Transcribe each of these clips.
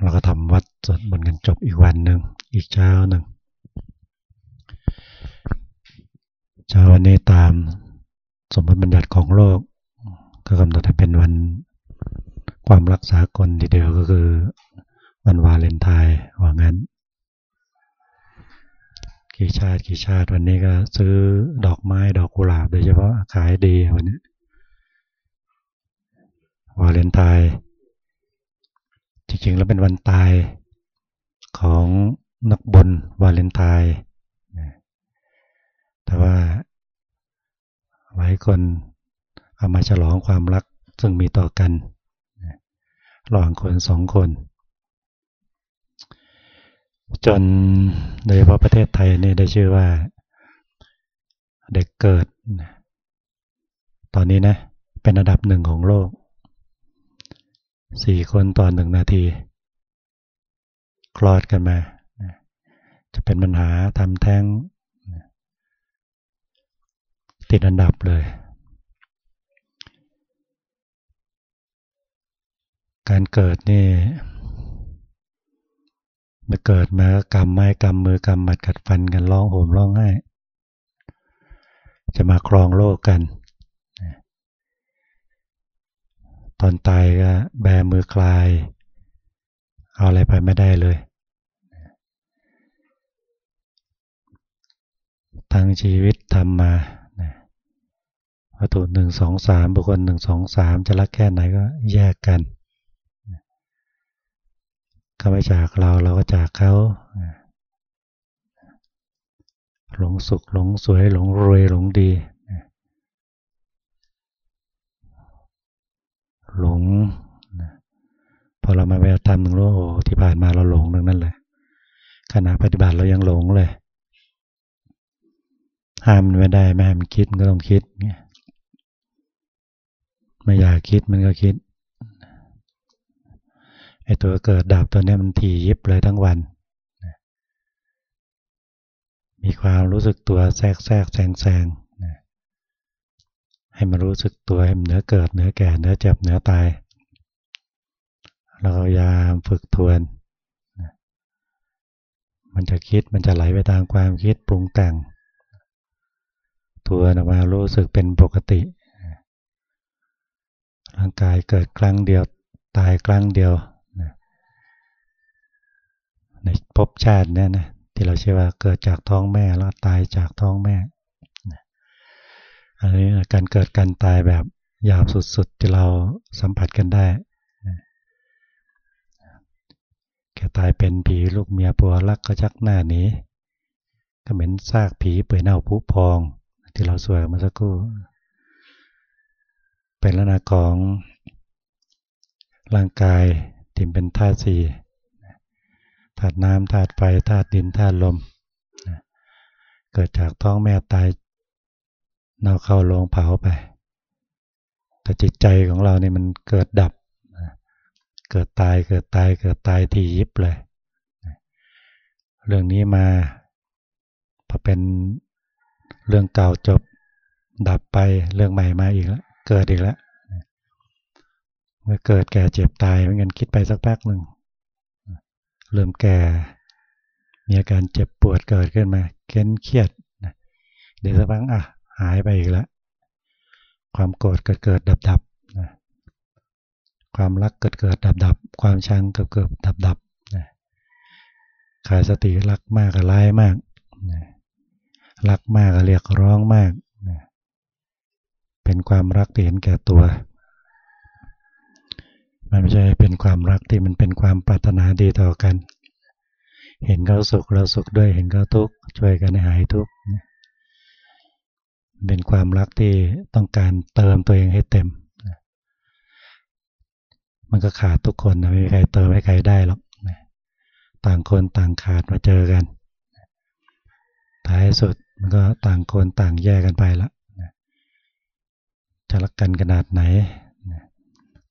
เราก็ทำวัดสวดมนต์กันจบอีกวันหนึ่งอีกเช้าหนึ่งเช้าวันนี้ตามสมมติบัญญัติของโลก ก็กำหนดให้เป็นวันความรักษากลทีเดียวก็คือวันวาเลนไทน์ว่างั้นกี่ชาติกี่ชาติวันนี้ก็ซื้อดอกไม้ดอกกุหลาบโดยเฉพาะขายดีวันนี้วาเลนไทน์ จริงๆแล้วเป็นวันตายของนักบนวาเลนไทน์แต่ว่าหลายคนเอามาฉลองความรักซึ่งมีต่อกันระหว่างคนสองคน จนโดยเฉพาะประเทศไทยนี่ได้ชื่อว่าเด็กเกิด ตอนนี้นะเป็นอันดับหนึ่งของโลก สี่คนต่อหนึ่งนาที คลอดกันมา จะเป็นปัญหาทำแท้ง ติดอันดับเลย การเกิดนี่มื่อเกิดมากำไม้กำมือกำหมัดกัดฟันกันร้องโหมร้องไห้จะมาครองโลกกัน ตอนตายก็แบมือคลาย เอาอะไรไปไม่ได้เลย ทั้งชีวิตทำมาวัตถุหนึ่งสองสามบุคคลหนึ่งสองสามจะรักแค่ไหนก็แยกกันเขาไม่จากเราเราก็จากเขาหลงสุขหลงสวยหลงรวยหลงดี หลงพอเรามาปฏิบัติธรรมถึงรู้ที่ผ่านมาเราหลงดังนั้นแหละขณะปฏิบัติเรายังหลงเลยห้ามมันไม่ได้ไม่ให้มันคิดมันก็ต้องคิดไม่อยากคิดมันก็คิดไอ้ตัวเกิดดับตัวนี้มันถี่ยิบเลยทั้งวัน มีความรู้สึกตัวแทรกแทรกแซงแซง ให้มันรู้สึกตัวให้มันเนื้อเกิดเนื้อแก่เนื้อเจ็บเนื้อตาย เราพยายามฝึกทวน มันจะคิดมันจะไหลไปตามความคิดปรุงแต่งทวนออกมารู้สึกเป็นปกติ ร่างกายเกิดครั้งเดียวตายครั้งเดียวในภพชาติเนี่ยนะที่เราเชื่อว่าเกิดจากท้องแม่แล้วตายจากท้องแม่ อันนี้การเกิดการตายแบบหยาวสุดๆที่เราสัมผัสกันได้แกตายเป็นผีลูกเมียปัวรักก็ชักหน้าหนีก็เหม็นซากผีเปื่อยเน่าผุพอง ที่เราสวยมาสักครู่ เป็นลักษณะของร่างกายที่เป็นธาตุสี่ธาตุน้ำธาตุไฟธาตุดินธาตุลม เกิดจากท้องแม่ตาย เราเข้าลงเผาไป แต่จิตใจของเราเนี่ยมันเกิดดับ เกิดตายเกิดตายเกิดตายที่ยิบเลย เรื่องนี้มาพอเป็นเรื่องเก่าจบดับไปเรื่องใหม่มาอีกแล้วเกิดอีกแล้วเมื่อเกิดแก่เจ็บตายเหมือนกันคิดไปสักพักหนึ่งเริ่มแก่มีอาการเจ็บปวดเกิดขึ้นมาเค้นเครียดเดี๋ยวสักพักอะ หายไปอีกแล้วความโกรธเกิดเกิดดับดับนะความรักเกิดเกิดดับดับ ความชังเกิดเกิดดับดับนะขาดสติรักมากกับร้ายมากนะรักมากกับเรียกร้องมากนะเป็นความรักที่เห็นแก่ตัว มันไม่ใช่เป็นความรักที่มันเป็นความปรารถนาดีต่อกัน เห็นเขาสุขเราสุขด้วย เห็นเขาทุกข์ช่วยกันให้หายทุกข์ เป็นความรักที่ต้องการเติมตัวเองให้เต็ม มันก็ขาดทุกคนนะไม่มีใครเติมให้ใครได้หรอกต่างคนต่างขาดมาเจอกัน ท้ายสุดมันก็ต่างคนต่างแยกกันไปละจะรักกันขนาดไหน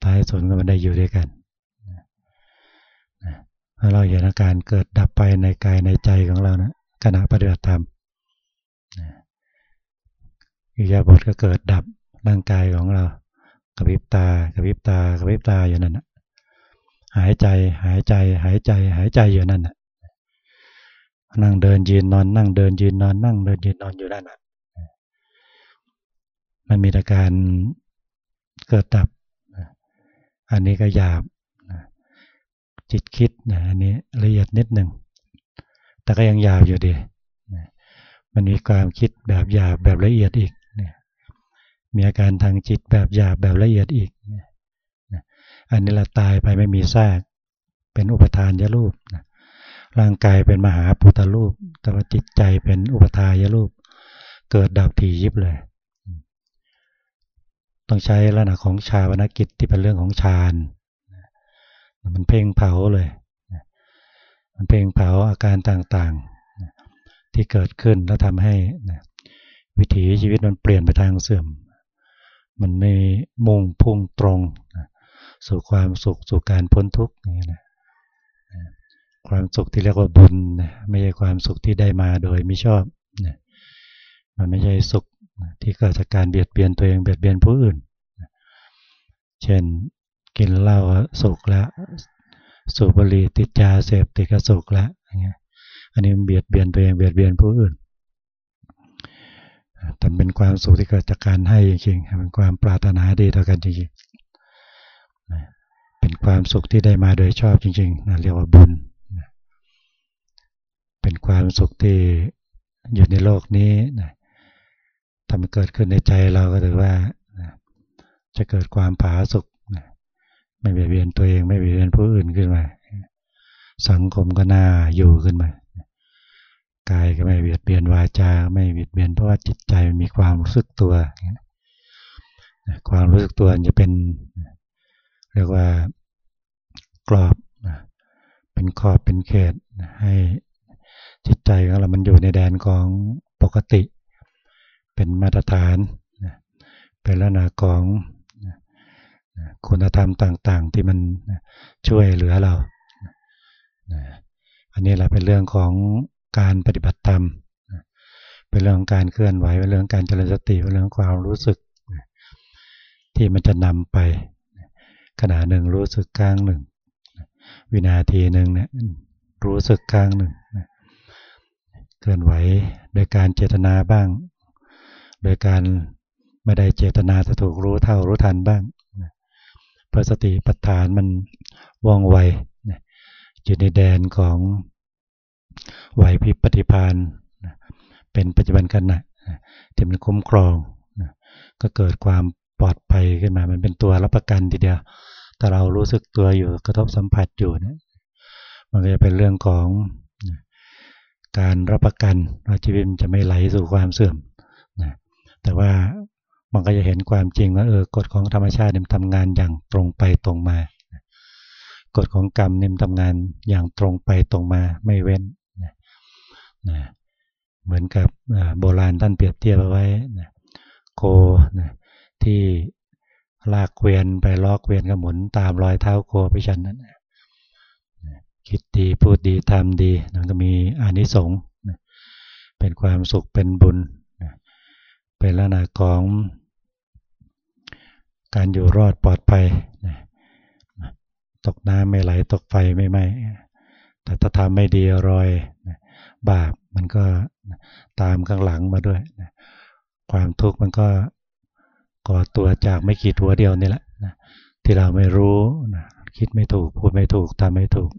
ท้ายสุดก็ไม่ได้อยู่ด้วยกันถ้าเราเห็นอาการเกิดดับไปในกายในใจของเรานะขณะปฏิบัติธรรม อิยาบทก็เกิดดับร่างกายของเรากระพริบตากระพริบตากระพริบตาอยู่นั่นนะหายใจหายใจหายใจหายใจอยู่นั่นนะนั่งเดินยืนนอนนั่งเดินยืนนอนนั่งเดินยืนนอนอยู่นั่นนะมันมีอาการเกิดดับ อันนี้ก็หยาบจิตคิดนะอันนี้ละเอียดนิดหนึ่ง แต่ก็ยังหยาบอยู่ดี มันมีความคิดแบบหยาบแบบละเอียดอีก มีอาการทางจิตแบบหยาบแบบละเอียดอีก อันนี้ละตายไปไม่มีซาก เป็นอุปทานยรูป ร่างกายเป็นมหาปุตรูป แต่ว่าจิตใจเป็นอุปทายรูป เกิดดับถี่ยิบเลย ต้องใช้ลักษณะของชาวนกิจที่เป็นเรื่องของฌาน มันเพ่งเผาเลย มันเพ่งเผาอาการต่างๆ ที่เกิดขึ้นแล้วทำให้วิถีชีวิตมันเปลี่ยนไปทางเสื่อม มันไม่มุ่งพุ่งตรงสู่ความสุขสู่การพ้นทุกข์อย่างนี้นะความสุขที่เรียกว่าบุญนะไม่ใช่ความสุขที่ได้มาโดยไม่ชอบนะมันไม่ใช่สุขที่เกิดจากการเบียดเบียนตัวเองเบียดเบียนผู้อื่น เช่นกินเหล้าสุขแล้วสูบบุหรี่ติดยาเสพติดกระสุกแล้วอย่างเงี้ยอันนี้มันเบียดเบียนตัวเองเบียดเบียนผู้อื่น แต่เป็นความสุขที่เกิดจากการให้จริงๆเป็นความปรารถนาดีต่อกันจริงๆเป็นความสุขที่ได้มาโดยชอบจริงๆนะเรียกว่าบุญ เป็นความสุขที่อยู่ในโลกนี้นะทำให้เกิดขึ้นในใจเราก็ถือว่าจะเกิดความผาสุขไม่เบียดเบียนตัวเองไม่เบียดเบียนผู้อื่นขึ้นมา สังคมก็น่าอยู่ขึ้นมา กายก็ไม่เบียดเบียนวาจา ไม่เบียดเบียนเพราะว่าจิตใจมีความรู้สึกตัว ความรู้สึกตัวจะเป็นเรียกว่ากรอบ เป็นขอบเป็นเขตให้จิตใจของเรามันอยู่ในแดนของปกติ เป็นมาตรฐาน เป็นลักษณะของคุณธรรมต่าง ๆ ที่มันช่วยเหลือเรา อันนี้แหละเป็นเรื่องของ การปฏิบัติธรรม เป็นเรื่องของการเคลื่อนไหว เป็นเรื่องการเจริญสติ เป็นเรื่องความรู้สึก ที่มันจะนำไปขณะหนึ่งรู้สึกกลางหนึ่ง วินาทีหนึ่งเนี่ยรู้สึกกลางหนึ่งเคลื่อนไหวโดยการเจตนาบ้าง โดยการไม่ได้เจตนาจะถูกรู้เท่ารู้ทันบ้างพระสติปัฏฐานมันว่องไวอยู่ในแดนของ ไหวพริบปฏิพานเป็นปัจจุบันขณะที่มันคุ้มครองก็เกิดความปลอดภัยขึ้นมา มันเป็นตัวรับประกันทีเดียวแต่เรารู้สึกตัวอยู่กระทบสัมผัสอยู่นะมันก็จะเป็นเรื่องของการรับประกันว่าชีวิตจะไม่ไหลสู่ความเสื่อมนะแต่ว่ามันก็จะเห็นความจริงว่าเออกฎของธรรมชาติมันทำงานอย่างตรงไปตรงมากฎของกรรมเนี่ยทำงานอย่างตรงไปตรงมาไม่เว้น นะเหมือนกับโบราณท่านเปรียบเทียบเอาไว้นะโคนะที่ลากเกวียนไปล้อเกวียนก็หมุนตามรอยเท้าโคไปชันนั้นนะคิดดีพูดดีทำดีนั่นก็มีอานิสงส์เป็นความสุขเป็นบุญเป็นลักษณะของการอยู่รอดปลอดภัยตกน้ำไม่ไหลตกไฟไม่ไหม้แต่ถ้าทำไม่ดีรอย บาปมันก็ตามข้างหลังมาด้วยความทุกข์มันก็ก่อตัวจากไม่กี่ตัวเดียวนี่แหละที่เราไม่รู้คิดไม่ถูกพูดไม่ถูกทำไม่ถูก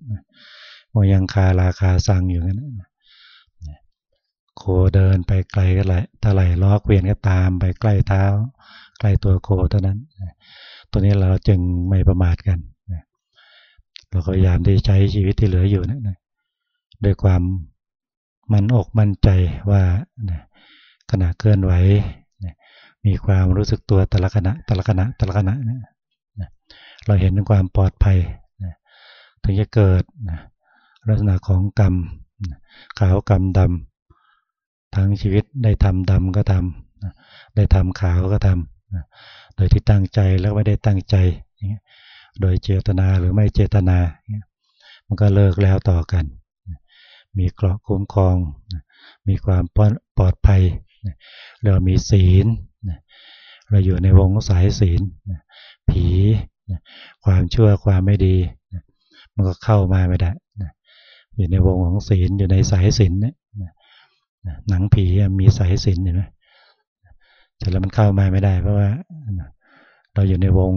มันยังคาราคาซังอยู่นั้นโคเดินไปไกลก็ไหลถ้าไหลล้อเกวียนก็ตามไปใกล้เท้า ใกล้ตัวโคเท่านั้น ตัวนี้เราจึงไม่ประมาทกันเราก็พยายามที่ใช้ชีวิตที่เหลืออยู่นะด้วยความ มันอกมั่นใจว่าขณะเคลื่อนไหวมีความรู้สึกตัวแต่ละขณะแต่ละขณะแต่ละขณะเราเห็นถึงความปลอดภัยถึงจะเกิดลักษณะของกรรมขาวกรรมดำทั้งชีวิตได้ทำดำก็ทำได้ทำขาวก็ทำโดยที่ตั้งใจแล้วไม่ได้ตั้งใจ โดยเจตนาหรือไม่เจตนา มันก็เลิกแล้วต่อกัน มีเกราะคุ้มครอง มีความปลอดภัย เรามีศีล เราอยู่ในวงสายศีล ผี ความชั่วความไม่ดี มันก็เข้ามาไม่ได้อยู่ในวงของศีลอยู่ในสายศีลเนี่ยหนังผีมีสายศีลเห็นไหมแต่แล้วมันเข้ามาไม่ได้ เพราะว่าเราอยู่ในวง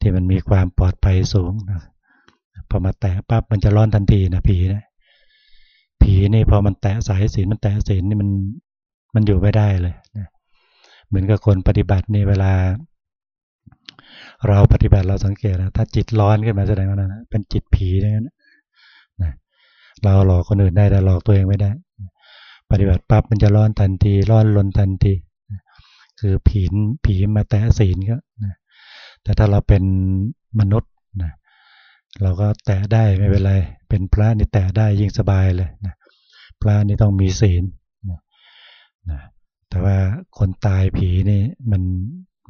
ที่มันมีความปลอดภัยสูงพอมาแตะปั๊บมันจะร้อนทันทีนะผีนะ ผีนี่พอมันแตะสายศีลมันแตะศีลนี่มันมันอยู่ไม่ได้เลยนะเหมือนกับคนปฏิบัตินี่เวลา เราปฏิบัติเราสังเกตนะถ้าจิตร้อนขึ้นมาแสดงว่านะเป็นจิตผีอย่างนั้นนะเราหลอกคนอื่นได้แต่หลอกตัวเองไม่ได้ ปฏิบัติปั๊บมันจะร้อนทันทีร้อนลนทันทีคือผีผีมาแตะศีลก็นะแต่ถ้าเราเป็นมนุษย์นะเเราก็แตะได้ไม่เป็นไร เป็นพระนี่แตะได้ยิ่งสบายเลยนะพระนี่ต้องมีศีลนะนะแต่ว่าคนตายผีนี่มัน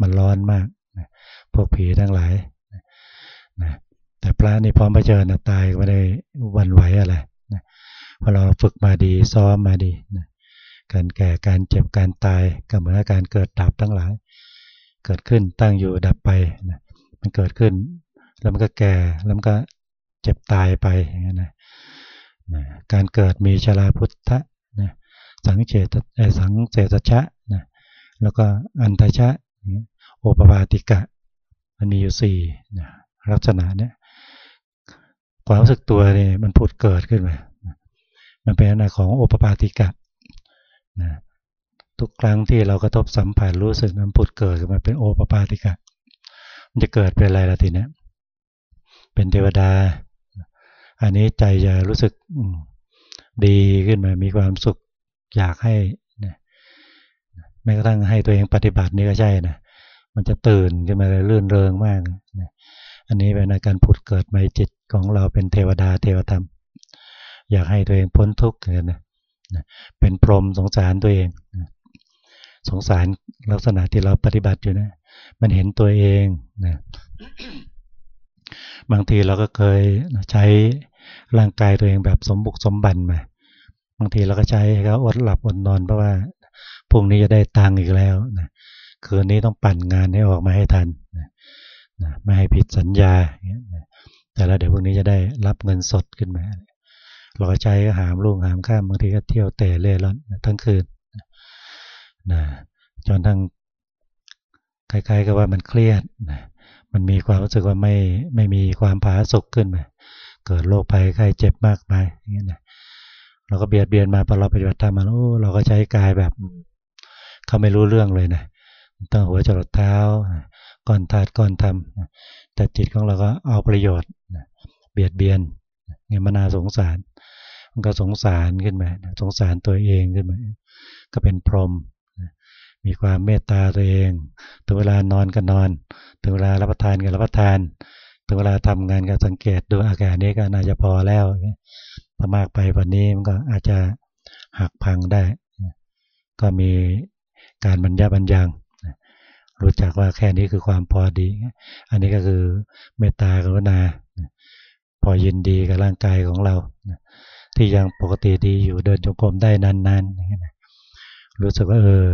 มันร้อนมากนะพวกผีทั้งหลายนะนะแต่พระนี่พร้อมเผชิญนะตายไม่ได้วันไหวอะไรนะพอเราฝึกมาดีซ้อมมาดีนะการแก่การเจ็บการตายก็เหมือนการเกิดดับทั้งหลาย เกิดขึ้นตั้งอยู่ดับไปนะมันเกิดขึ้น แล้วมันก็แก่แล้วมันก็เจ็บตายไปอย่างนี้นะนะการเกิดมีชราพุทธะนะสังเจตสังเจตชะนะแล้วก็อันตชะโอปปาติกะ มันมีอยู่สี่นะลักษณะเนี้ยความรู้สึกตัวนี่มันผุดเกิดขึ้นมามันเป็นลักษณะของโอปปาติกะนะทุกครั้งที่เรากระทบสัมผัสรู้สึกมันผุดเกิดขึ้นมาเป็นโอปปาติกะ มันจะเกิดเป็นอะไรล่ะทีเนี้ย เป็นเทวดา อันนี้ใจจะรู้สึกดีขึ้นมา มีความสุขอยากให้แม้กระทั่งให้ตัวเองปฏิบัตินี่ก็ใช่นะมันจะตื่นขึ้นมาเลยลื่นเริงมากนะอันนี้เป็นอาการผุดเกิดในจิตของเราเป็นเทวดาเทวธรรม อยากให้ตัวเองพ้นทุกข์กันนะเป็นพรหมสงสารตัวเอง สงสารลักษณะที่เราปฏิบัติอยู่นะ มันเห็นตัวเองนะ บางทีเราก็เคยใช้ร่างกายตัวเองแบบสมบุกสมบันมา บางทีเราก็ใช้เขาอดหลับอดนอนเพราะว่าพรุ่งนี้จะได้ตังค์อีกแล้วนะคืนนี้ต้องปั่นงานให้ออกมาให้ทันนะไม่ให้ผิดสัญญา แต่แล้วเดี๋ยวพรุ่งนี้จะได้รับเงินสดขึ้นมา เราก็ใช้ก็หามลุ่งหามข้ามบางทีก็เที่ยวเตะเล่ร่อนทั้งคืนนะจนทั้งคล้ายๆกับว่ามันเครียดนะ มันมีความรู้สึกว่าไม่ไม่มีความผาสุกขึ้นมาเกิดโรคภัยไข้เจ็บมากมายอย่างเงี้ยนะเราก็เบียดเบียนมาพอเราปฏิบัติธรรมมาโอ้เราก็ใช้กายแบบเขาไม่รู้เรื่องเลยนะตั้งหัวจรดเท้าก่อนทาดก่อนทำแต่จิตของเราก็เอาประโยชน์เบียดเบียนเนี่ยมันน่าสงสาร มันก็สงสารขึ้นมาสงสารตัวเองขึ้นมาก็เป็นพรหม มีความเมตตาตัวเอง ถึงเวลานอนก็นอน ถึงเวลารับประทานก็รับประทาน ถึงเวลาทำงานก็สังเกตดูอาการนี้ก็น่าจะพอแล้วถ้ามากไปวันนี้มันก็อาจจะหักพังได้ ก็มีการบรรยาบรรยังรู้จักว่าแค่นี้คือความพอดี อันนี้ก็คือเมตตากรุณา พอยินดีกับร่างกายของเรา ที่ยังปกติดีอยู่เดินจงกรมได้นานๆรู้สึกว่าเออ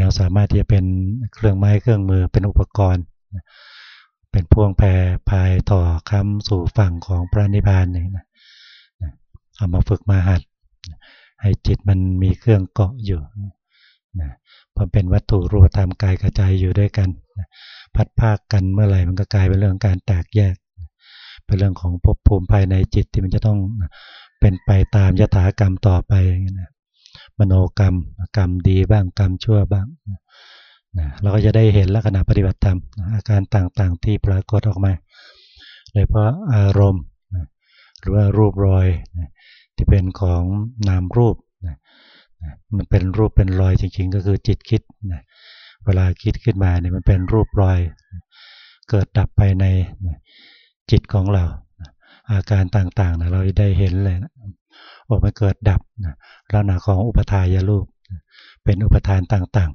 ยังสามารถที่จะเป็นเครื่องไม้เครื่องมือเป็นอุปกรณ์ เป็นพวงแพรพายต่อคำสู่ฝั่งของพระนิพพานนี่นะเอามาฝึกมาหัด ให้จิตมันมีเครื่องเกาะอยู่นะพอเป็นวัตถุรูปธรรมกายกระจายอยู่ด้วยกันพัดภาคกันเมื่อไหร่มันก็กลายเป็นเรื่องการแตกแยก เป็นเรื่องของภพภูมิภายในจิตที่มันจะต้องเป็นไปตามยถากรรมต่อไปอย่างนี้นะ มโนกรรม กรรมดีบ้างกรรมชั่วบ้างนะเราก็จะได้เห็นลักษณะปฏิบัติธรรมอาการต่างๆที่ปรากฏออกมาโดยเพราะอารมณ์หรือว่ารูปรอยนะที่เป็นของนามรูปนะมันเป็นรูปเป็นรอยจริงๆ ก็คือจิตคิดนะเวลาคิดขึ้นมาเนี่ยมันเป็นรูปรอย เกิดดับไปในจิตของเราอาการต่างๆนะเราได้เห็นเลยนะ ออกมาเกิดดับนะลักษณะของอุปทายารูป เป็นอุปทานต่าง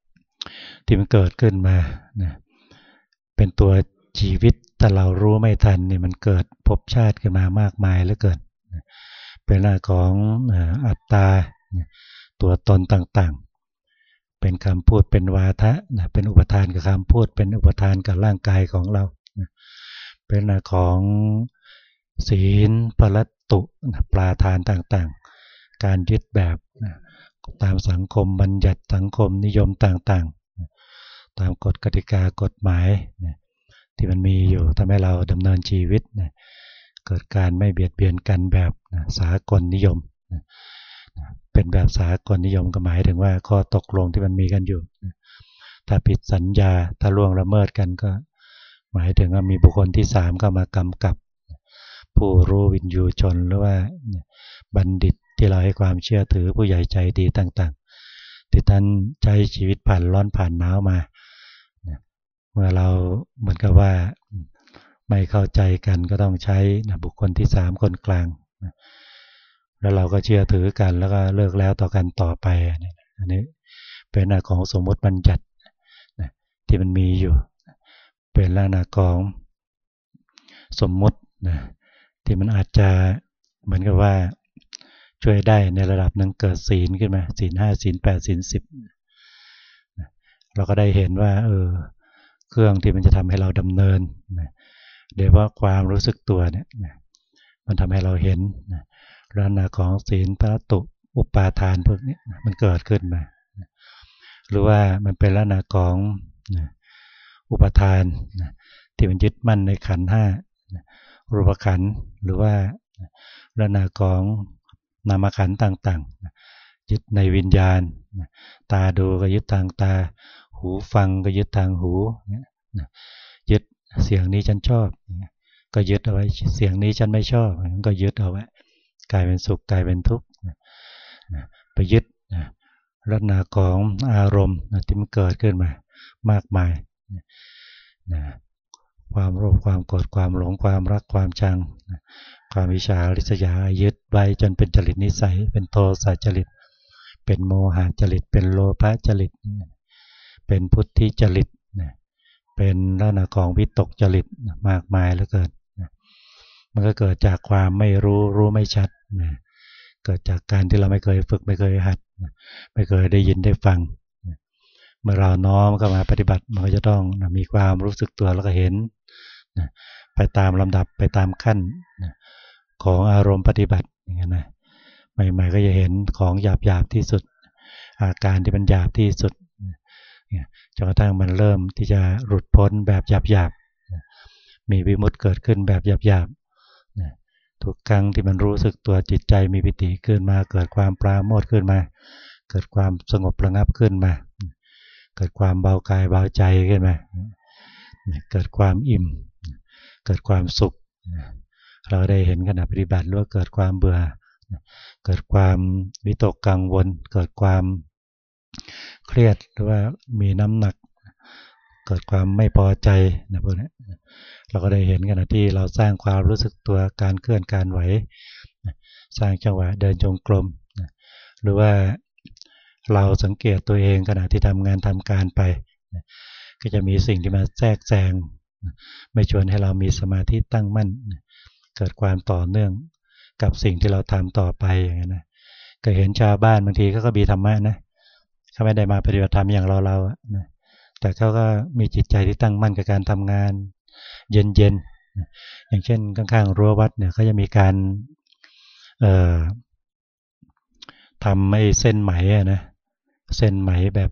ๆ ที่มันเกิดขึ้นมานะเป็นตัวชีวิตแต่เรารู้ไม่ทันนี่มันเกิดภพชาติขึ้นมามากมายเหลือเกินเป็นลักษณะของอัตตาตัวตนต่างๆ เป็นคำพูดเป็นวาทะเป็นอุปทานกับคำพูด เป็นอุปทานกับร่างกายของเรา เป็นลักษณะของศีลปรั ตุปลาทานต่างๆ การยึดแบบตามสังคมบัญญัติสังคมนิยมต่างๆ ตามกฎกติกากฎหมายที่มันมีอยู่ทำให้เราดำเนินชีวิตเกิดการไม่เบียดเบียนกันแบบสากลนิยม เป็นแบบสากลนิยมก็หมายถึงว่าข้อตกลงที่มันมีกันอยู่ ถ้าผิดสัญญาถ้าล่วงละเมิดกันก็ หมายถึงว่ามีบุคคลที่สามเข้ามากำกับ ผู้รู้วินยูชนหรือว่าบัณฑิตที่เราให้ความเชื่อถือผู้ใหญ่ใจดีต่างๆ ที่ท่านใช้ชีวิตผ่านร้อนผ่านหนาวมาเมื่อเราเหมือนกับว่าไม่เข้าใจกันก็ต้องใช้นะบุคคลที่สามคนกลางนะแล้วเราก็เชื่อถือกันแล้วก็เลิกแล้วต่อกันต่อไปอันนี้เป็นหน้าของสมมติบัญญัตินะที่มันมีอยู่ เป็นลักษณะของสมมตินะ ที่มันอาจจะเหมือนกับว่าช่วยได้ในระดับหนึ่งเกิดศีลขึ้นมาศีลห้าศีลแปดศีลสิบเราก็ได้เห็นว่าเออเครื่องที่มันจะทำให้เราดำเนินนะโดยว่าความรู้สึกตัวเนี่ยนะมันทำให้เราเห็นนะลักษณะของศีลพระตุอุปาทานพวกนี้นะมันเกิดขึ้นมาหรือว่ามันเป็นลักษณะของนะอุปทานนะที่มันยึดมั่นในขันห้านะ รูปขันหรือว่าลักษณะของนามขันต่างๆ ยึดในวิญญาณ ตาดูก็ยึดทางตา หูฟังก็ยึดทางหูยึดเสียงนี้ฉันชอบ ก็ยึดเอาไว้เสียงนี้ฉันไม่ชอบก็ยึดเอาไว้กลายเป็นสุขกลายเป็นทุกข์ไปยึดลักษณะของอารมณ์ที่มันเกิดขึ้นมามากมาย ความโลภความโกรธความหลงความรักความชัง ความวิชาริษยายึดไว้จนเป็นจริตนิสัย เป็นโทสะจริต เป็นโมหะจริต เป็นโลภะจริต เป็นพุทธิจริต เป็นลักษณะของวิตกจริตมากมายแล้วเกิดมันก็เกิดจากความไม่รู้รู้ไม่ชัดเกิดจากการที่เราไม่เคยฝึกไม่เคยหัด ไม่เคยได้ยินได้ฟัง เมื่อเราน้อมเข้ามาปฏิบัติมันก็จะต้องมีความรู้สึกตัวแล้วก็เห็นไปตามลำดับไปตามขั้นของอารมณ์ปฏิบัติอย่างนี้นะใหม่ๆก็จะเห็นของหยาบๆที่สุด อาการที่มันหยาบที่สุดจนกระทั่งมันเริ่มที่จะหลุดพ้นแบบหยาบๆมีวิมุตต์เกิดขึ้นแบบหยาบๆทุกครั้งที่มันรู้สึกตัวจิตใจมีปิติขึ้นมา เกิดความปราโมทขึ้นมา เกิดความสงบระงับขึ้นมา เกิดความเบากายเบาใจขึ้นมาเกิดความอิ่ม เกิดความสุข เราได้เห็นขณะปฏิบัติว่าเกิดความเบื่อ เกิดความวิตกกังวล เกิดความเครียดหรือว่ามีน้ำหนัก เกิดความไม่พอใจนะพวกนี้เราก็ได้เห็นกันนะที่เราสร้างความรู้สึกตัวการเคลื่อนการไหว สร้างจังหวะเดินจงกรมหรือว่า เราสังเกตตัวเองขณะที่ทำงานทำการไป ก็จะมีสิ่งที่มาแทรกแซงไม่ชวนให้เรามีสมาธิตั้งมั่น เกิดความต่อเนื่องกับสิ่งที่เราทำต่อไปอย่างนี้นะก็เห็นชาวบ้านบางทีก็ก็มีธรรมะนะเขาไม่ได้มาปฏิบัติธรรมอย่างเราเรานะแต่เขาก็มีจิตใจที่ตั้งมั่นกับการทำงาน เย็นๆอย่างเช่นข้างๆรั้ววัดเนี่ยเขาจะมีการเอ่อทำไม่เส้นไหมนะ เส้นไหมแบบ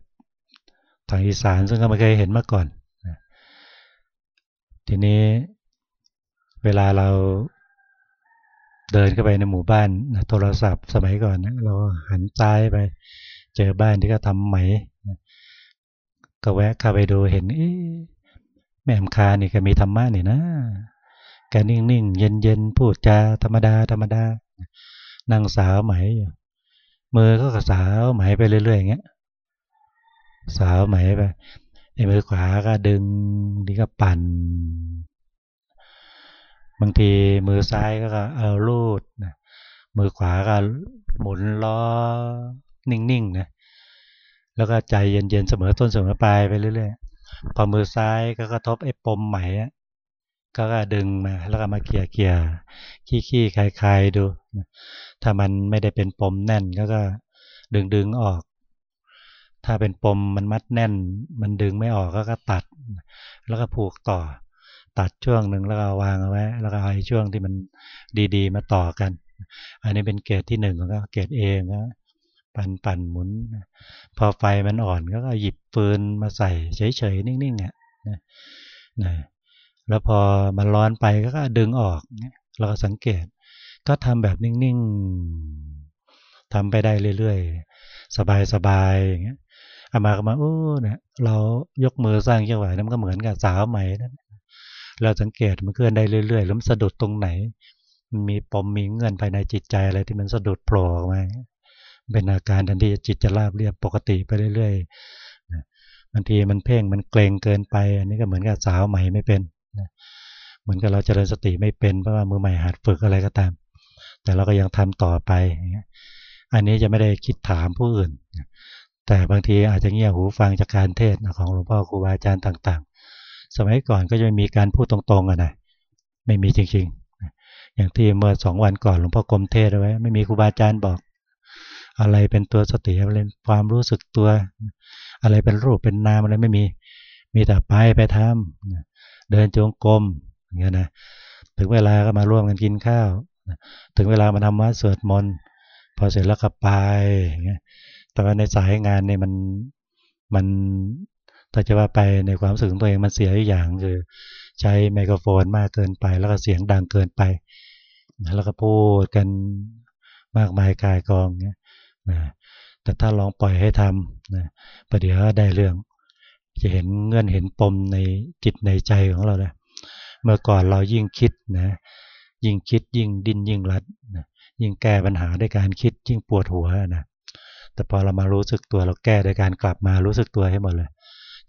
ทางอีสานซึ่งก็ไม่เคยเห็นมาก่อน ทีนี้เวลาเราเดินเข้าไปในหมู่บ้านโทรศัพท์สมัยก่อนนะเราหันซ้ายไปเจอบ้านที่เขาทาไหมก็แวะเข้าไปดูเห็นแม่มคานี่ก็มีธรรมะนี่นะแกนิ่งๆ เย็นๆ พูดจาธรรมดาธรรมดานั่งสาวไหมอยู่ มือก็สาวไหมไปเรื่อยๆอย่างเงี้ย สาวไหมไปไอ้มือขวาก็ดึงนี่ก็ปั่น บางทีมือซ้ายก็เอาลูดมือขวาก็หมุนล้อนิ่งๆนะแล้วก็ใจเย็นๆเสมอต้นเสมอปลายไปเรื่อยๆพอมือซ้ายก็กระทบไอ้ปมไหมก็ ก็ดึงมาแล้วก็มาเกี่ยเกี่ยขี้ขี้คลายคลายดู ถ้ามันไม่ได้เป็นปมแน่นก็ก็ดึงดึงออก ถ้าเป็นปมมันมัดแน่น มันดึงไม่ออกก็ก็ตัด แล้วก็ผูกต่อ ตัดช่วงหนึ่งแล้วก็วางเอาไว้ แล้วก็เอาช่วงที่มันดีๆ มาต่อกัน อันนี้เป็นเกรดที่หนึ่งก็เกรดเองนะปั่นปั่นหมุน พอไฟมันอ่อนก็หยิบปืนมาใส่เฉยๆนิ่งๆเนี่ยนะ แล้วพอมันร้อนไปก็ดึงออกเราก็สังเกต ก็ทำแบบนิ่งๆทำไปได้เรื่อยๆ สบายๆอย่างเงี้ยอามาก็มาโอ้เนี่ยเรายกมือสร้างจังหวะนั้นก็เหมือนกับสาวใหม่นั่นเราสังเกตมันเคลื่อนได้เรื่อยๆแล้วมันสะดุดตรงไหน มันมีปมมีเงื่อนภายในจิตใจอะไรที่มันสะดุดโผล่ออกมาเป็นอาการทันทีจิตจะราบเรียบปกติไปเรื่อยๆบางทีมันเพ่งมันเกรงเกินไป อันนี้ก็เหมือนกับสาวใหม่ไม่เป็น เหมือนกับเราเจริญสติไม่เป็นเพราะว่ามือใหม่หัดฝึกอะไรก็ตาม แต่เราก็ยังทำต่อไป อันนี้จะไม่ได้คิดถามผู้อื่น แต่บางทีอาจจะเงี่ยหูฟังจากการเทศของหลวงพ่อครูบาอาจารย์ต่างๆ สมัยก่อนก็จะมีการพูดตรงๆอะนะไม่มีจริงๆ อย่างที่เมื่อสองวันก่อนหลวงพ่อกรมเทศไว้ ไม่มีครูบาอาจารย์บอก อะไรเป็นตัวสติอะไรความรู้สึกตัว อะไรเป็นรูปเป็นนามอะไรไม่มี มีแต่ไปไปทำ เดินจงกรมอย่างเงี้ยนะถึงเวลาก็มาร่วมกันกินข้าวถึงเวลามาทำวัดสวดมนต์พอเสร็จแล้วก็ไปอย่างเงี้ยแต่ว่าในสายงานเนี่ยมันมันถ้าจะว่าไปในความรู้สึกของตัวเองมันเสียอย่างคือ ใช้ไมโครโฟนมากเกินไป แล้วก็เสียงดังเกินไป แล้วก็พูดกันมากมายกายกองเนี่ยนะแต่ถ้าลองปล่อยให้ทำนะประเดี๋ยวได้เรื่อง จะเห็นเงื่อนเห็นปมในจิตในใจของเราเลยเมื่อก่อนเรายิ่งคิดนะ ยิ่งคิดยิ่งดิ้นยิ่งรัดนะยิ่งแก้ปัญหาด้วยการคิดยิ่งปวดหัวนะแต่พอเรามารู้สึกตัวเราแก้โดยการกลับมารู้สึกตัวให้หมดเลย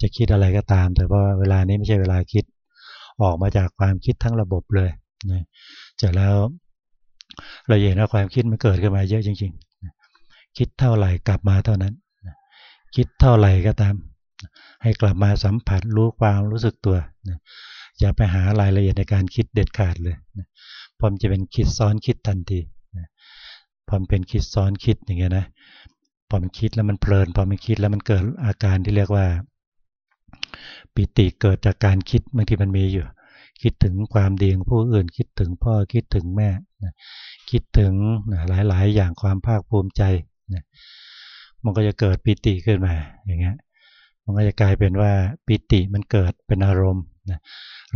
จะคิดอะไรก็ตาม แต่ว่าเวลานี้ไม่ใช่เวลาคิด ออกมาจากความคิดทั้งระบบเลยนะจากแล้วเราเห็นว่าความคิดมันเกิดขึ้นมาเยอะจริงๆ คิดเท่าไหร่กลับมาเท่านั้น คิดเท่าไหร่ก็ตาม ให้กลับมาสัมผัสรู้ความรู้สึกตัวนะอย่าไปหารายละเอียดในการคิดเด็ดขาดเลยพอมจะเป็นคิดซ้อนคิดทันทีพอมเป็นคิดซ้อนคิดอย่างเงี้ยนะพอมันคิดแล้วมันเพลิน พอมันคิดแล้วมันเกิดอาการที่เรียกว่า ปิติเกิดจากการคิดบางทีมันมีอยู่ คิดถึงความดีของผู้อื่น คิดถึงพ่อคิดถึงแม่คิดถึงหลายๆ อย่างความภาคภูมิใจมันก็จะเกิดปิติขึ้นมาอย่างเงี้ย มันก็จะกลายเป็นว่าปิติมันเกิดเป็นอารมณ์นะ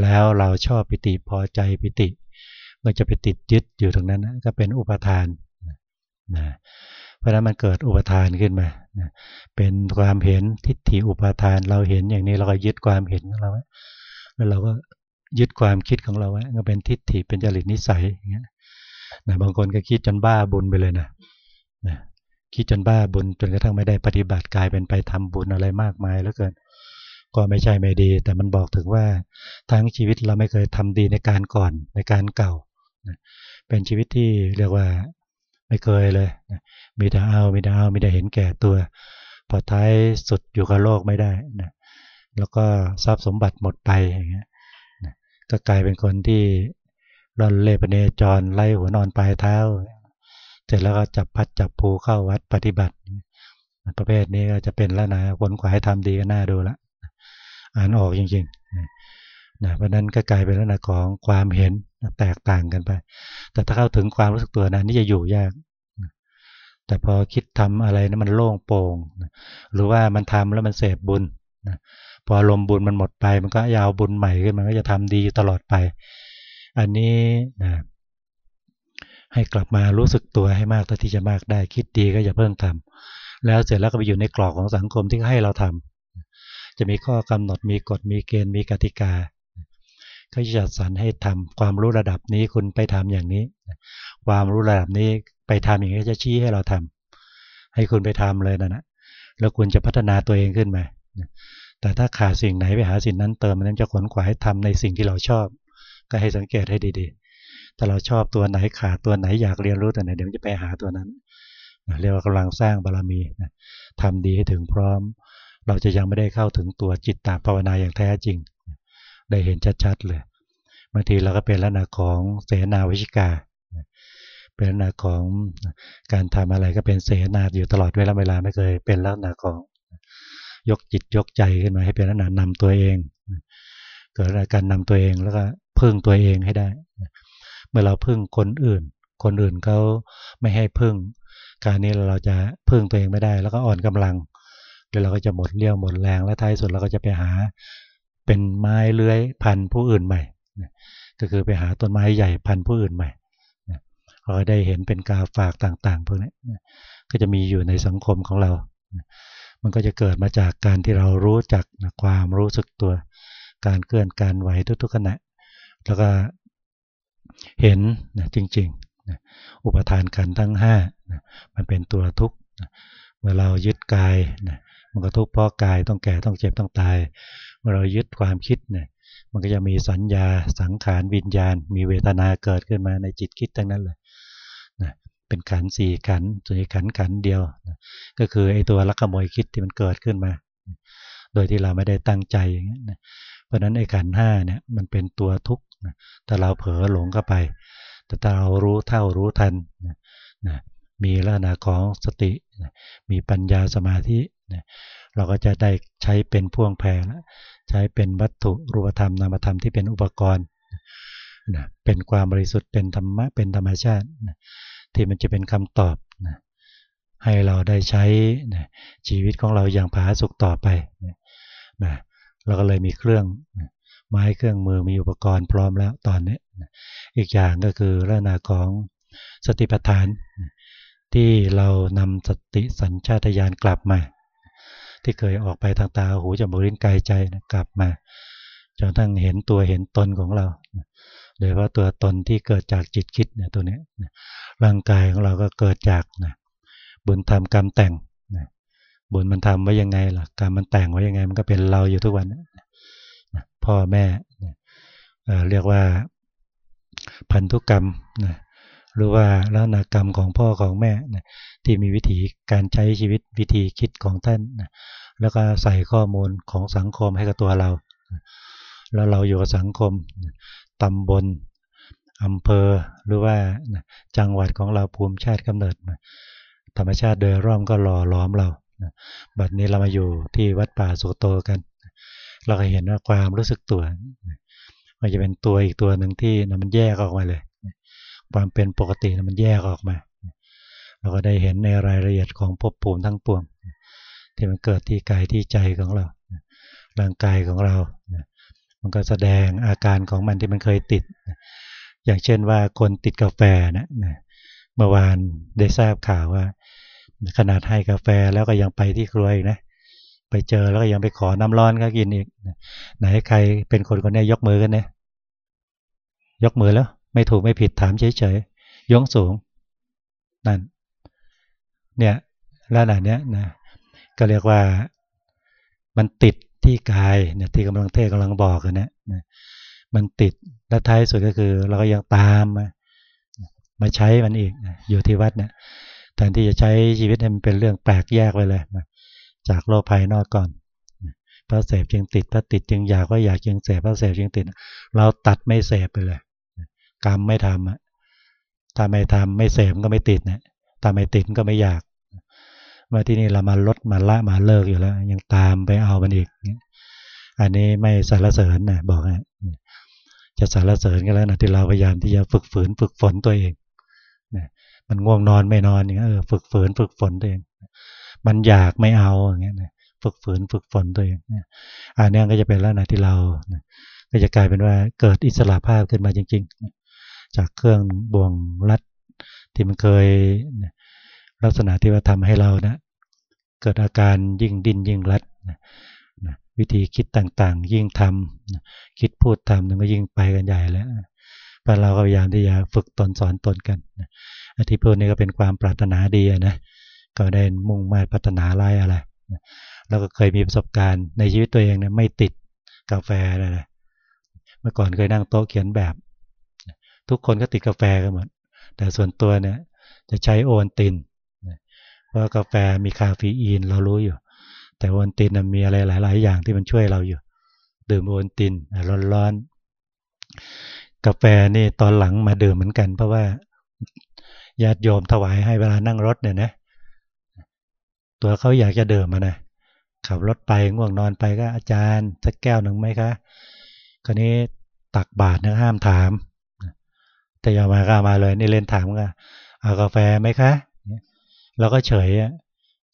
แล้วเราชอบปิติพอใจปิติ ก็จะไปติดยึดอยู่ตรงนั้นก็เป็นอุปทานนะเพราะนั้นมันเกิดอุปทานขึ้นมาเป็นความเห็นทิฏฐิอุปทานเราเห็นอย่างนี้เราก็ยึดความเห็นของเราไว้แล้วเราก็ยึดความคิดของเราไว้ก็เป็นทิฏฐิเป็นจริตนิสัยอย่างเงี้ยนะบางคนก็คิดจนบ้าบุญไปเลยนะนะ คิดจนบ้าบุญจนกระทั่งไม่ได้ปฏิบัติกลายเป็นไปทำบุญอะไรมากมายแล้วเกินก็ไม่ใช่ไม่ดี แต่มันบอกถึงว่าทั้งชีวิตเราไม่เคยทำดีในการก่อนในการเก่าเป็นชีวิตที่เรียกว่าไม่เคยเลยมีแต่เอามีแต่เอามีแต่เห็นแก่ตัวพอท้ายสุดอยู่กับโลกไม่ได้นะแล้วก็ทรัพย์สมบัติหมดไปอย่างเงี้ยก็กลายเป็นคนที่ร่อนเล่ปเนจรไล่หัวนอนปลายเท้า เสร็จแล้วก็จับพัดจับภูเข้าวัดปฏิบัติ ประเภทนี้ก็จะเป็นแล้วนะผลขวายทำดีก็น่าดูละอ่านออกจริงๆนะเพราะนั้นก็กลายเป็นลักษณะของความเห็นแตกต่างกันไป แต่ถ้าเข้าถึงความรู้สึกตัวนั้นนี่จะอยู่ยากแต่พอคิดทำอะไรนะมันโล่งโปร่งหรือว่ามันทำแล้วมันเสพบุญพอลมบุญมันหมดไป มันก็ยาวบุญใหม่ขึ้นมันก็จะทำดีตลอดไป อันนี้นะ ให้กลับมารู้สึกตัวให้มากเท่าที่จะมากได้คิดดีก็อย่าเพิ่งทำแล้วเสร็จแล้วก็ไปอยู่ในกรอบของสังคมที่ให้เราทำจะมีข้อกำหนดมีกฎมีเกณฑ์มีกติกาเขาจะจัดสรรให้ทำความรู้ระดับนี้คุณไปทำอย่างนี้ ความรู้ระดับนี้ไปทำอย่างนี้จะชี้ให้เราทำให้คุณไปทำเลยนะนะแล้วคุณจะพัฒนาตัวเองขึ้นมาแต่ถ้าขาดสิ่งไหนไปหาสิ่งนั้นเติมมันจะขนขวายทำในสิ่งที่เราชอบ ก็ให้สังเกตให้ดีๆ ถ้าเราชอบตัวไหนขาดตัวไหนอยากเรียนรู้ตัวไหนเดี๋ยวจะไปหาตัวนั้นเรียกว่ากำลังสร้างบารมีทำดีให้ถึงพร้อม เราจะยังไม่ได้เข้าถึงตัวจิตตภาวนาอย่างแท้จริง ได้เห็นชัดๆเลยบางทีเราก็เป็นลักษณะของเสนาวิชิกาเป็นลักษณะของการทำอะไรก็เป็นเสนาอยู่ตลอดเวลาเวลาไม่เคยเป็นลักษณะของยกจิตยกใจขึ้นมาให้เป็นลักษณะนำตัวเอง เกิดการนำตัวเองแล้วก็พึ่งตัวเองให้ได้ มื่อเราพึ่งคนอื่น คนอื่นเขาไม่ให้พึ่ง การนี้เราจะพึ่งตัวเองไม่ได้ แล้วก็อ่อนกำลังเดี๋ยวเราก็จะหมดเรี่ยวหมดแรงและท้ายสุดเราก็จะไปหาเป็นไม้เลื้อยพันผู้อื่นใหม่ก็คือไปหาต้นไม้ใหญ่พันผู้อื่นใหม่เราได้เห็นเป็นกาฝากต่างๆพวกนี้ก็จะมีอยู่ในสังคมของเรา มันก็จะเกิดมาจากการที่เรารู้จักความรู้สึกตัว การเคลื่อนการไหวทุกๆขณะ แล้วก็ เห็นนะจริงๆนะอุปทานขันทั้งห้านะมันเป็นตัวทุกข์นะเมื่อเรายึดกายนะมันก็ทุกข์เพราะกายต้องแก่ต้องเจ็บต้องตาย เมื่อเรายึดความคิดเนี่ยมันก็จะมีสัญญาสังขารวิญญาณ มีเวทนาเกิดขึ้นมาในจิตคิดทั้งนั้นเลยนะเป็นขันสี่ขันส่วนขันขันเดียวนะก็คือไอ้ตัวลักขโมยคิดที่มันเกิดขึ้นมา โดยที่เราไม่ได้ตั้งใจอย่างนี้นะเพราะฉะนั้นไอ้ขันห้าเนี่ยมันเป็นตัวทุกข์นะแต่เราเผลอหลงเข้าไป แต่ถ้าเรารู้เท่ารู้ทันนะมีลักษณะของสติ มีปัญญาสมาธิ เราก็จะได้ใช้เป็นพ่วงแพรใช้เป็นวัตถุรูปธรรมนามธรรมที่เป็นอุปกรณ์เป็นความบริสุทธิ์เป็นธรรมะเป็นธรรมชาติที่มันจะเป็นคำตอบให้เราได้ใช้ชีวิตของเราอย่างผาสุกต่อไปเราก็เลยมีเครื่องนะ ไม้เครื่องมือมีอุปกรณ์พร้อมแล้วตอนนี้อีกอย่างก็คือลักษณะของสติปัฏฐาน ที่เรานำสติสัญชาตญาณกลับมา ที่เคยออกไปทางตาหูจมูกลิ้นกายใจกลับมาจนทั้งเห็นตัวเห็นตนของเราโดยว่าตัวตนที่เกิดจากจิตคิดเนี่ยตัวนี้ร่างกายของเราก็เกิดจากนะบุญทำกรรมแต่งนะบุญมันทำไว้ยังไงล่ะกรรมมันแต่งไว้ยังไง มันก็เป็นเราอยู่ทุกวัน พ่อแม่เรียกว่าพันธุกรรมนะหรือว่าลักษณะกรรมของพ่อของแม่นะที่มีวิธีการใช้ชีวิตวิธีคิดของท่านนะแล้วก็ใส่ข้อมูลของสังคมให้กับตัวเรา แล้วเราอยู่กับสังคมตำบลอำเภอหรือว่าจังหวัดของเราภูมิชาติกำเนิดมาธรรมชาติโดยร่อมก็หล่อล้อมเราบัดนี้เรามาอยู่ที่วัดป่าสุโตกัน เราก็เห็นว่าความรู้สึกตัว มันจะเป็นตัวอีกตัวหนึ่งที่มันแยกออกมาเลยความเป็นปกติมันแยกออกมา เราก็ได้เห็นในรายละเอียดของภพภูมิทั้งปวงที่มันเกิดที่กายที่ใจของเรา ร่างกายของเรา มันก็แสดงอาการของมันที่มันเคยติด อย่างเช่นว่าคนติดกาแฟนะเมื่อวานได้ทราบข่าวว่า ขนาดให้กาแฟแล้วก็ยังไปที่ครัวอีกนะ ไปเจอแล้วก็ยังไปขอน้ำร้อนก็กินอีกไหนใครเป็นคนคนนี้ยกมือกันเนี่ยยกมือแล้ว ไม่ถูกไม่ผิดถามเฉยๆยงสูงนั่นเนี่ยลักษณะเนี้ยนะก็เรียกว่ามันติดที่กายเนี่ยที่กำลังเทศกำลังบอกกันเนี่ยมันติดและท้ายสุดก็คือ เราก็ยังตามมามาใช้มันอีกอยู่ที่วัดเนี่ยแทนที่จะใช้ชีวิตให้มันเป็นเรื่องแปลกแยกไปเลย จากโลกภายนอกก่อนพระเสพจึงติดพระติดจึงอยากก็อยากจึงเสพพระเสพจึงติด เราตัดไม่เสพไปเลยกรรมไม่ทำอะถ้าไม่ทำไม่เสพก็ไม่ติดนะถ้าไม่ติดก็ไม่อยากมาที่นี่เรามาลดมาละมาเลิกอยู่แล้ว ยังตามไปเอามันอีก อันนี้ไม่สารเสริญนะบอกให้จะสารเสริญกันแล้วนะที่เราพยายามที่จะฝึกฝืนฝึกฝนตัวเองนะมันง่วงนอนไม่นอนอย่างเงี้ยฝึกฝืนฝึกฝนตัวเอง มันอยากไม่เอาอย่างเงี้ยฝึกฝืนฝึกฝนตัวเองอันนี้ก็จะเป็นแล้วนะที่เราก็จะกลายเป็นว่าเกิดอิสระภาพขึ้นมาจริง ๆ จากเครื่องบ่วงรัดที่มันเคยลักษณะที่ว่าทำให้เรานะเกิดอาการยิ่งดิ้นยิ่งรัดวิธีคิดต่างๆ ยิ่งทำคิดพูดทำมันก็ยิ่งไปกันใหญ่แล้วพเราก็พยายามที่จะฝึกตนสอนตนกันนะที่พูดนี้ก็เป็นความปรารถนาดีนะ ก็ได้มุ่งมาพัฒนาไล่อะไรนะแล้วก็เคยมีประสบการณ์ในชีวิตตัวเองเนี่ยไม่ติดกาแฟเลยเมื่อก่อนเคยนั่งโต๊ะเขียนแบบ ทุกคนก็ติดกาแฟกันหมดแต่ส่วนตัวเนี่ยจะใช้โอนตินเพราะกาแฟมีคาเฟอีนเรารู้อยู่ แต่โอนตินมีอะไรหลาย ๆ อย่างที่มันช่วยเราอยู่ ดื่มโอนตินร้อนๆกาแฟนี่ตอนหลังมาดื่มเหมือนกัน เพราะว่าญาติโยมถวายให้เวลานั่งรถเนี่ยนะ ตัวเขาอยากจะดื่มมานะขับรถไปง่วงนอนไปก็อาจารย์สักแก้วหนึ่งไหมคะคราวนี้ตักบาตรนะห้ามถาม แต่ยามาก็มาเลยนี่เล่นถามก็เอากาแฟไหมคะเราก็เฉย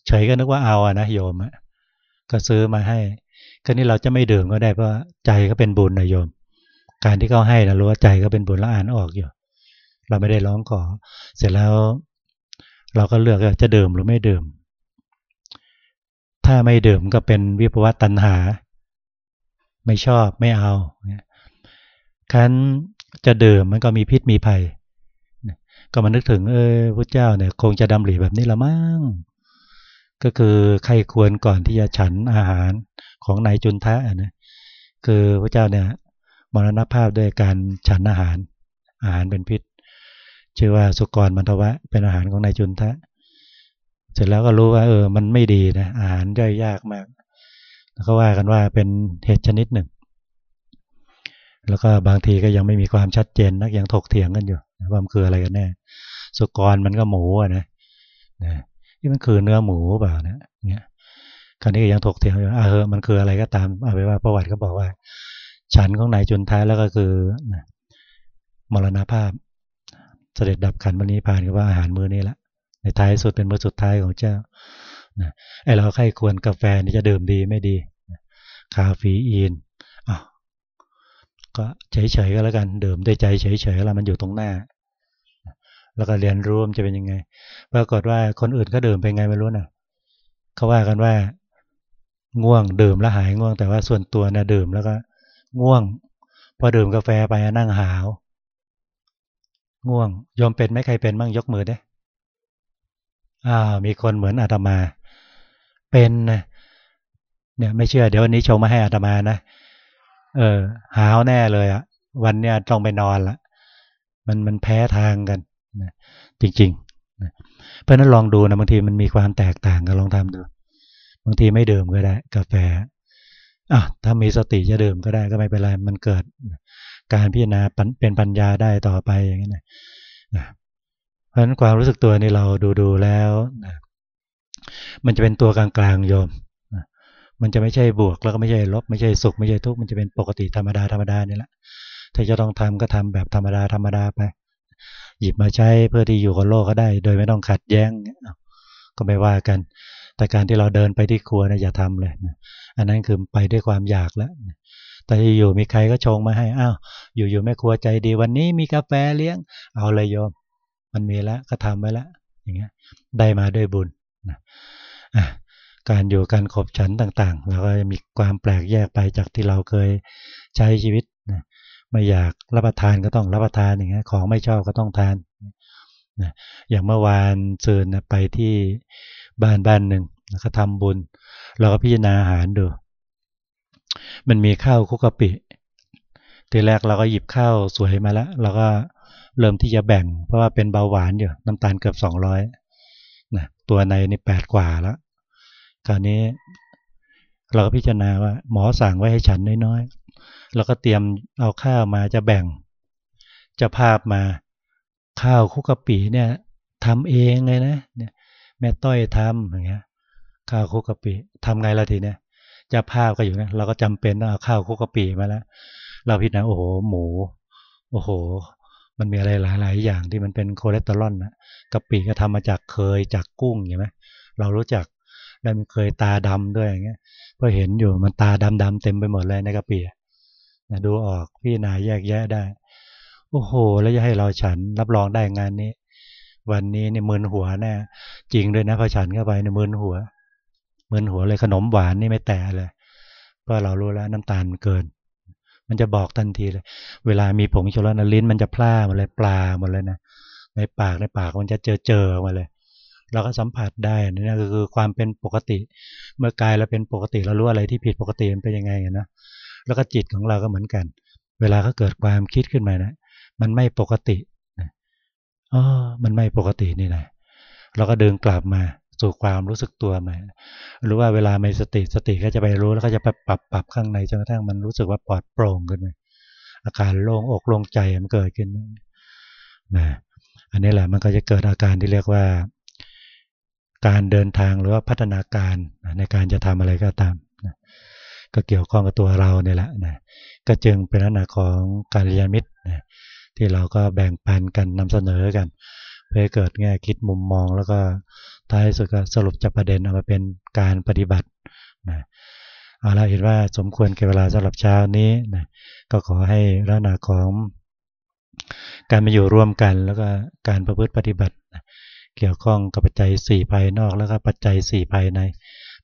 เฉยก็นึกว่าเอาอะนะโยมก็ซื้อมาให้คราวนี้เราจะไม่ดื่มก็ได้เพราะใจก็เป็นบุญนะโยม การที่เขาให้เรารู้ว่าใจก็เป็นบุญแล้วอ่านออกอยู่ เราไม่ได้ร้องขอ เสร็จแล้ว เราก็เลือกจะดื่มหรือไม่ดื่ม ถ้าไม่ดื่มก็เป็นวิปวัตตัณหา ไม่ชอบไม่เอาคันจะดื่มมันก็มีพิษมีภัยก็มานึกถึงเออพระเจ้าเนี่ย คงจะดำริแบบนี้ละมั้งก็คือใครควรก่อนที่จะฉันอาหารของนายจุนทะนะคือพระเจ้าเนี่ยมรณภาพด้วยการฉันอาหาร อาหารเป็นพิษ ชื่อว่าสุกรมันทวะเป็นอาหารของนายจุนทะ เสร็จแล้วก็รู้ว่า เออ มันไม่ดีนะอาหารย่อยยากมากเขาว่ากันว่าเป็นเห็ดชนิดหนึ่ง แล้วก็บางทีก็ยังไม่มีความชัดเจนนักยังถกเถียงกันอยู่ว่ามันคืออะไรกันแน่สุกรมันก็หมูอะนะนะที่มันคือเนื้อหมูเปล่านะเนี่ยคราวนี้ก็ยังถกเถียงอยู่อ่าเออมันคืออะไรก็ตามเอาไปว่าประวัติก็บอกว่า ฉันของนายจุนท้ายแล้วก็คือมรณภาพ เสด็จดับขันวันนี้ผ่านก็ว่าอาหารมื้อนี้ละ ในท้ายสุดเป็นมื้อสุดท้ายของเจ้านะไอเราใครควรกาแฟนี่จะดื่มดีไม่ดีคาเฟอีนอะก็เฉยๆก็แล้วกันดื่มด้วยใจเฉยๆแล้วมันอยู่ตรงหน้า แล้วก็เรียนรู้มันจะเป็นยังไงปรากฏว่าคนอื่นก็ดื่มเป็นไงไม่รู้นะเขาว่ากันว่า ง่วงดื่มแล้วหายง่วง แต่ว่าส่วนตัวเนี่ยดื่มแล้วก็ ง่วง พอดื่มกาแฟไปนั่งหาว ง่วงยอมเป็นไหมใครเป็นบ้างยกมือได้ อ่ามีคนเหมือนอาตมา เป็นเนี่ยไม่เชื่อ เดี๋ยววันนี้ชงมาให้อาตมานะเออ หาวแน่เลยอะวันเนี้ยต้องไปนอนละมันมันแพ้ทางกันนะจริงๆนะเพราะนั้นลองดูนะบางทีมันมีความแตกต่างกันลองทำดูบางทีไม่ดื่มก็ได้ กาแฟอะถ้ามีสติจะดื่มก็ได้ก็ไม่เป็นไรมันเกิด การพิจารณาเป็นปัญญาได้ต่อไปอย่างนี้นะ เพราะฉะนั้นความรู้สึกตัวนี่เราดูดูแล้วนะมันจะเป็นตัวกลางๆโยมมันจะไม่ใช่บวกแล้วก็ไม่ใช่ลบ ไม่ใช่สุขไม่ใช่ทุกข์มันจะเป็นปกติธรรมดาธรรมดานี่แหละ ถ้าจะต้องทำก็ทำแบบธรรมดาธรรมดาไป หยิบมาใช้เพื่อที่อยู่กับโลกก็ได้ โดยไม่ต้องขัดแย้งก็ไม่ว่ากัน แต่การที่เราเดินไปที่ครัวนะอย่าทำเลยนะอันนั้นคือไปด้วยความอยากแล้วแต่อยู่มีใครก็ชงมาให้ อ้าว อยู่ๆแม่ครัวใจดีวันนี้มีกาแฟเลี้ยง เอาเลยโยม มันมีแล้วก็ทำไว้แล้วอย่างเงี้ยได้มาด้วยบุญนะการอยู่การขบฉันต่างๆเราก็มีความแปลกแยกไปจากที่เราเคยใช้ชีวิตนะไม่อยากรับประทานก็ต้องรับประทานอย่างเงี้ยของไม่ชอบก็ต้องทานนะอย่างเมื่อวานซืนนะไปที่บ้านบ้านหนึ่งก็ทำบุญ เราก็พิจารณาอาหารดู มันมีข้าวคุกกะปิทีแรกเราก็หยิบข้าวสวยมาแล้วเราก็ เริ่มที่จะแบ่ง เพราะว่าเป็นเบาหวานอยู่น้ำตาลเกือบสองร้อยนะตัวในนี่แปดกว่าแล้วคราวนี้เราก็พิจารณาว่าหมอสั่งไว้ให้ฉันน้อยๆเราก็เตรียมเอาข้าวมาจะแบ่ง จะภาพมาข้าวคุกกะปิเนี่ยทำเองเลยนะเนี่ยแม่ต้อยทำอย่างเงี้ยข้าวคุกกะปิทำไงล่ะทีเนี้ยจะภาพก็อยู่นะเราก็จำเป็นต้องเอาข้าวคุกกะปิมาแล้วเราพิจารณาโอ้โหหมู โอ้โห มันมีอะไรหลาย ๆ อย่างที่มันเป็นคอเลสเตอรอลนะกะปิก็ทำมาจากเคยจากกุ้งใช่ไหมเรารู้จักแล้วมันเคยตาดำด้วยอย่างเงี้ยก็เห็นอยู่มันตาดำดำเต็มไปหมดเลยในกะปียนะดูออกพี่นายแยกแยะได้ โอ้โห แล้วจะให้เราฉันรับรองได้งานนี้ วันนี้เนี่ยมืนหัวแน่จริงด้วยนะพอฉันเข้าไปในมืนหัวมืนหัวเลยขนมหวานนี่ไม่แตะเลยเพราะเรารู้แล้วน้ำตาลเกิน มันจะบอกทันทีเลย เวลามีผงชูรสนลิ้นมันจะพล่ามาเลยปลาหมดเลยนะในปากในปากมันจะเจอเจอมาเลย เราก็สัมผัสได้นี่ก็คือความเป็นปกติ เมื่อกายเราเป็นปกติเรารู้อะไรที่ผิดปกติมันเป็นยังไงนะแล้วก็จิตของเราก็เหมือนกัน เวลาเขาเกิดความคิดขึ้นมานะมันไม่ปกติอ๋อมันไม่ปกตินี่แหละเราก็ดึงกลับมา สู่ความรู้สึกตัวใหม่หรือว่าเวลาไม่สติสติก็จะไปรู้แล้วก็จะไปปรับปรับข้างในจนกระทั่งมันรู้สึกว่าปลอดโปร่งขึ้นมาอาการโล่งอกโล่งใจมันเกิดขึ้นนะอันนี้แหละมันก็จะเกิดอาการที่เรียกว่า การเดินทางหรือว่าพัฒนาการในการจะทำอะไรก็ตามก็เกี่ยวข้องกับตัวเราเนี่ยแหละนะก็จึงเป็นลักษณะของการยามิตรนะที่เราก็แบ่งปันกันนำเสนอกัน เพื่อเกิดแง่คิดมุมมอง แล้วก็ท้ายสุดก็สรุปจับประเด็นเอามาเป็นการปฏิบัตินะเอาละเห็นว่าสมควรแก่เวลาสำหรับเช้านี้นะก็ขอให้ลักษณะของการมาอยู่ร่วมกันแล้วก็การประพฤติปฏิบัติ เกี่ยวข้องกับปัจจัย 4 ภายนอก แล้วก็ปัจจัย 4 ภายใน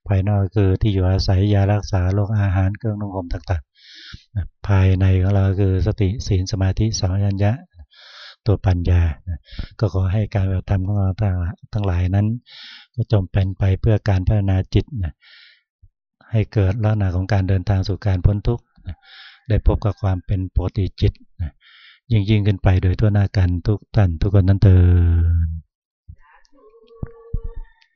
ภายนอกคือที่อยู่อาศัยยารักษาโรคอาหารเครื่องนุ่งห่มต่างๆ ภายในของเราคือสติศีลสมาธิสัมปชัญญะ ตัวปัญญา ก็ขอให้การปฏิบัติธรรมของเราทั้งหลายนั้น ก็จมเป็นไปเพื่อการพัฒนาจิตให้เกิดลักษณะของการเดินทางสู่การพ้นทุกข์ได้พบกับความเป็นปกติจิต ยิ่งยิ่งขึ้นไปโดยทั่วหน้ากันทุกท่านทุกคนนั้นเติน